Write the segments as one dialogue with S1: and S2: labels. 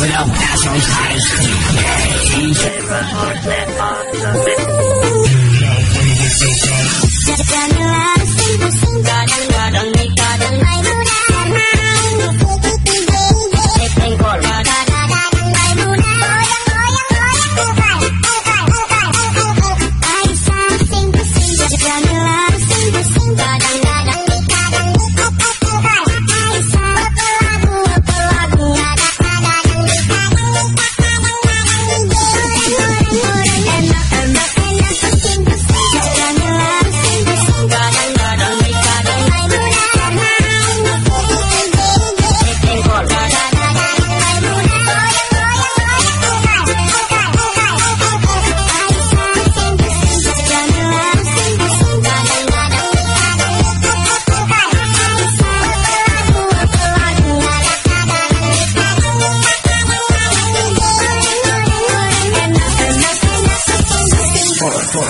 S1: without passion, high school.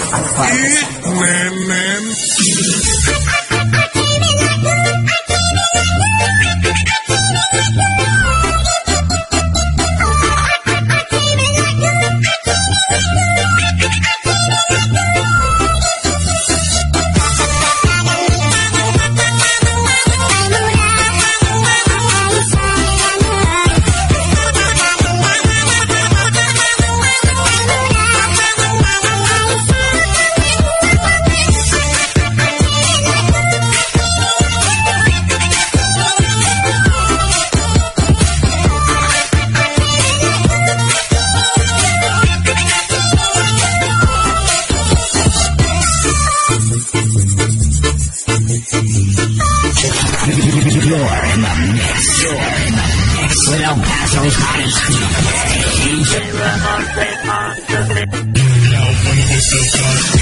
S2: Eat man.
S3: You're
S1: in the mix. You're in the mix with El Paso's hottest DJ. DJ Ramon's
S4: Monster. Now, when this is done.